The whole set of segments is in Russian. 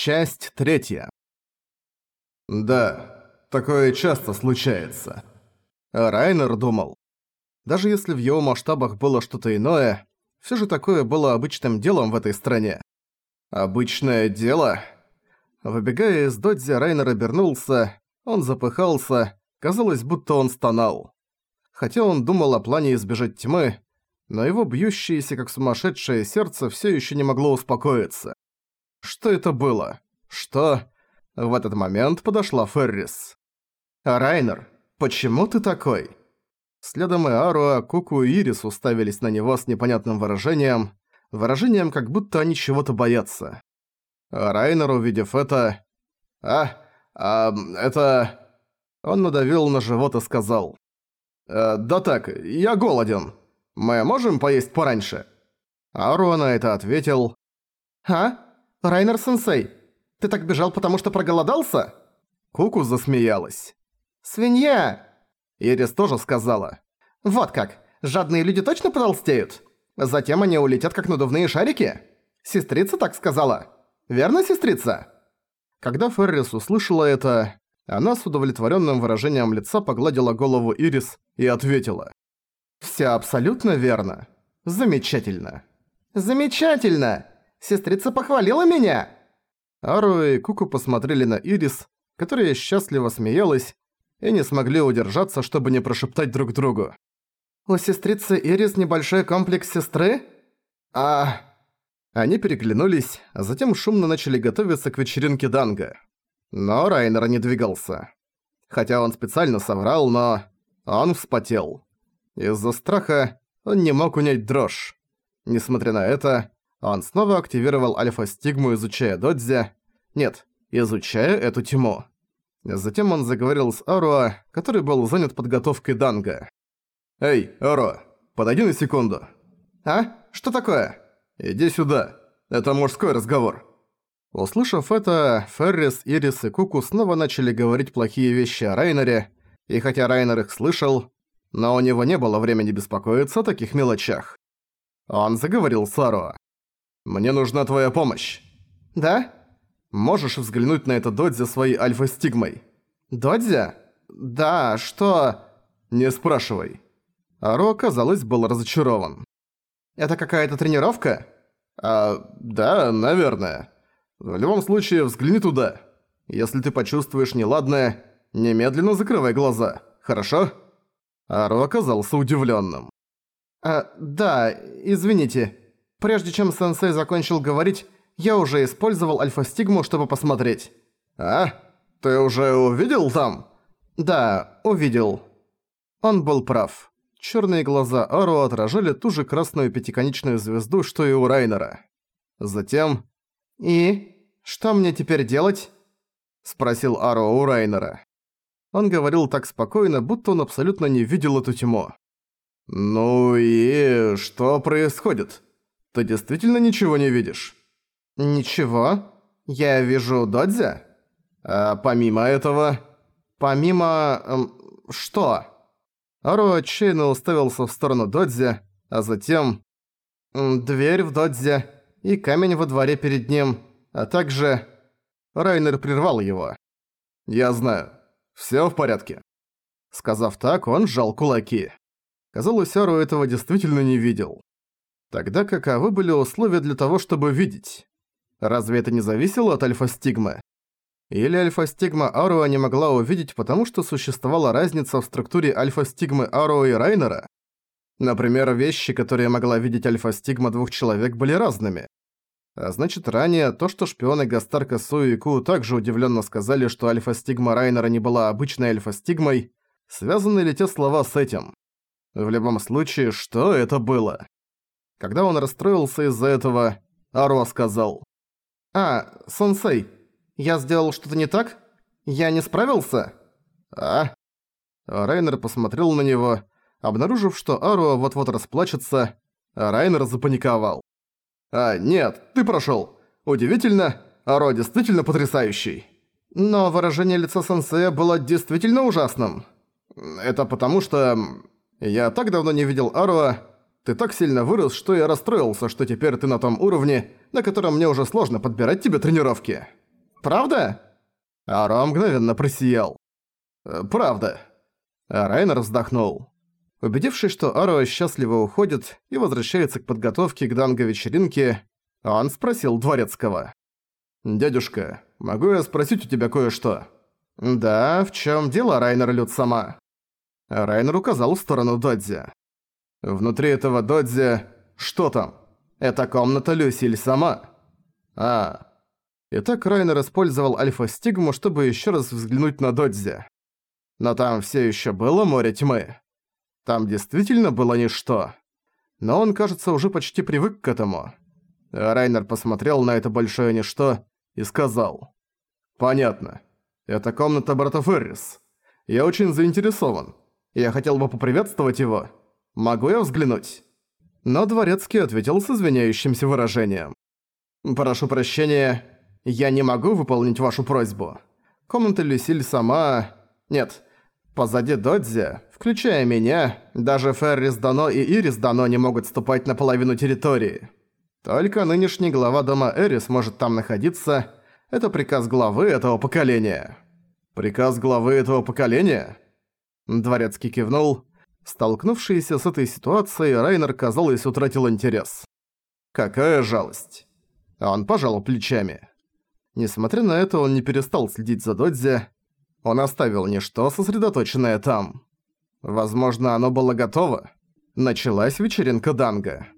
Часть третья. Да, такое часто случается. Райнер думал. Даже если в его масштабах было что-то иное, все же такое было обычным делом в этой стране. Обычное дело? Выбегая из додзи, Райнер обернулся, он запыхался, казалось, будто он стонал. Хотя он думал о плане избежать тьмы, но его бьющееся как сумасшедшее сердце все еще не могло успокоиться. Что это было? Что? В этот момент подошла Феррис. «Райнер, почему ты такой?» Следом и Аруа, Куку и Ирис уставились на него с непонятным выражением, выражением, как будто они чего-то боятся. А Райнер, увидев это... «А, а, это...» Он надавил на живот и сказал. «Э, «Да так, я голоден. Мы можем поесть пораньше?» Аруа на это ответил. «А? Райнер-сенсей, ты так бежал, потому что проголодался?» Куку засмеялась. «Свинья!» Ирис тоже сказала. «Вот как, жадные люди точно потолстеют? Затем они улетят как надувные шарики? Сестрица так сказала. Верно, сестрица?» Когда Феррис услышала это, она с удовлетворенным выражением лица погладила голову Ирис и ответила. «Всё абсолютно верно. Замечательно». «Замечательно! Сестрица похвалила меня!» Ару и Куку посмотрели на Ирис, которая счастливо смеялась, и не смогли удержаться, чтобы не прошептать друг другу. «У сестрицы Ирис небольшой комплекс сестры?» «А...» Они переглянулись, а затем шумно начали готовиться к вечеринке Данга. Но Райнер не двигался. Хотя он специально соврал, но... Он вспотел. Из-за страха он не мог унять дрожь. Несмотря на это, он снова активировал альфа-стигму, изучая Додзи. Нет, изучая эту тьму. Затем он заговорил с Аруа, который был занят подготовкой Данга. «Эй, Аруа, подойди на секунду». «А? Что такое?» «Иди сюда. Это мужской разговор». Услышав это, Феррис, Ирис и Куку снова начали говорить плохие вещи о Райнере, и хотя Райнер их слышал, но у него не было времени беспокоиться о таких мелочах. Он заговорил с Аруа. «Мне нужна твоя помощь». «Да?» «Можешь взглянуть на это Додзи своей альфа-стигмой?» «Додзи? Да, что...» «Не спрашивай». Аро, казалось, был разочарован. «Это какая-то тренировка?» «А, да, наверное. В любом случае, взгляни туда. Если ты почувствуешь неладное, немедленно закрывай глаза, хорошо?» Аро оказался удивленным. «А, да, извините. Прежде чем сенсей закончил говорить, я уже использовал альфа-стигму, чтобы посмотреть». «А? Ты уже увидел там?» «Да, увидел». Он был прав. Чёрные глаза Ару отражали ту же красную пятиконечную звезду, что и у Райнера. Затем... «И? Что мне теперь делать?» Спросил Ару у Райнера. Он говорил так спокойно, будто он абсолютно не видел эту тьму. «Ну и что происходит? Ты действительно ничего не видишь?» «Ничего. Я вижу Додзя. А помимо этого...» «Помимо... Эм, что?» Ару отчаянно уставился в сторону Додзя, а затем... «Дверь в Додзе и камень во дворе перед ним, а также...» Райнер прервал его. «Я знаю. Всё в порядке». Сказав так, он сжал кулаки. Казалось, Ару этого действительно не видел. Тогда каковы были условия для того, чтобы видеть? Разве это не зависело от альфа-стигмы? Или альфа-стигма Аруа не могла увидеть, потому что существовала разница в структуре альфа-стигмы Аруа и Райнера? Например, вещи, которые могла видеть альфа-стигма двух человек, были разными. А значит, ранее то, что шпионы Гастарка Су и Ку также удивленно сказали, что альфа-стигма Райнера не была обычной альфа-стигмой, связаны ли те слова с этим? В любом случае, что это было? Когда он расстроился из-за этого, Аруа сказал. «А, сенсей, я сделал что-то не так? Я не справился?» «А?» Райнер посмотрел на него, обнаружив, что Аруа вот-вот расплачется, а Райнер запаниковал. «А, нет, ты прошёл. Удивительно, Аруа действительно потрясающий». Но выражение лица сенсея было действительно ужасным. Это потому что... Я так давно не видел Аруа, ты так сильно вырос, что я расстроился, что теперь ты на том уровне, на котором мне уже сложно подбирать тебе тренировки. Правда?» Аро мгновенно просиял. «Э, «Правда». Райнер вздохнул. Убедившись, что Аро счастливо уходит и возвращается к подготовке к данго-вечеринке, он спросил Дворецкого. «Дядюшка, могу я спросить у тебя кое-что?» «Да, в чем дело, Райнер Люд сама?» Райнер указал в сторону Додзи. «Внутри этого Додзи... Что там? Это комната Люсиль сама?» «А...» Итак, Райнер использовал альфа-стигму, чтобы еще раз взглянуть на Додзи. Но там все еще было море тьмы. Там действительно было ничто. Но он, кажется, уже почти привык к этому. Райнер посмотрел на это большое ничто и сказал. «Понятно. Это комната брата Феррис. Я очень заинтересован. Я хотел бы поприветствовать его. Могу я взглянуть?» Но Дворецкий ответил с извиняющимся выражением. «Прошу прощения, я не могу выполнить вашу просьбу. Комната Люсиль сама... Нет, позади Додзи, включая меня, даже Феррис Дано и Ирис Дано не могут ступать на половину территории. Только нынешний глава дома Эрис может там находиться. Это приказ главы этого поколения. Приказ главы этого поколения? Дворецкий кивнул. Столкнувшийся с этой ситуацией, Райнер, казалось, утратил интерес. Какая жалость. Он пожал плечами. Несмотря на это, он не перестал следить за Додзи. Он оставил ничто, сосредоточенное там. Возможно, оно было готово. Началась вечеринка Данга.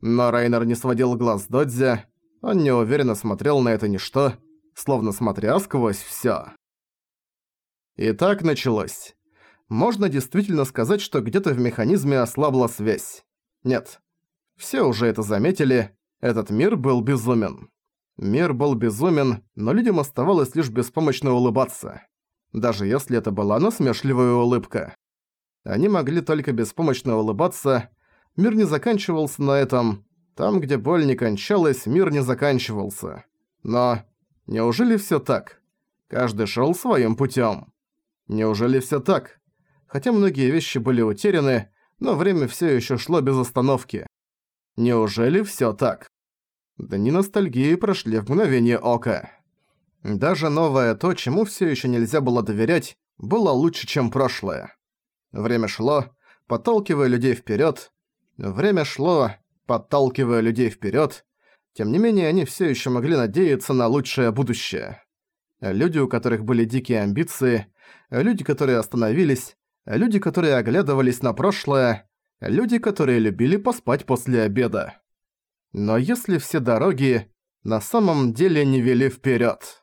Но Райнер не сводил глаз Додзи, он неуверенно смотрел на это ничто, словно смотря сквозь всё. И так началось. Можно действительно сказать, что где-то в механизме ослабла связь. Нет. Все уже это заметили, этот мир был безумен. Мир был безумен, но людям оставалось лишь беспомощно улыбаться. Даже если это была насмешливая улыбка. Они могли только беспомощно улыбаться, Мир не заканчивался на этом. Там, где боль не кончалась, мир не заканчивался. Но неужели всё так? Каждый шёл своим путём. Неужели всё так? Хотя многие вещи были утеряны, но время всё ещё шло без остановки. Неужели всё так? Дни ностальгии прошли в мгновение ока. Даже новое то, чему всё ещё нельзя было доверять, было лучше, чем прошлое. Время шло, подталкивая людей вперёд, Время шло, подталкивая людей вперед. Тем не менее, они все еще могли надеяться на лучшее будущее. Люди, у которых были дикие амбиции, люди, которые остановились, люди, которые оглядывались на прошлое, люди, которые любили поспать после обеда. Но если все дороги на самом деле не вели вперед.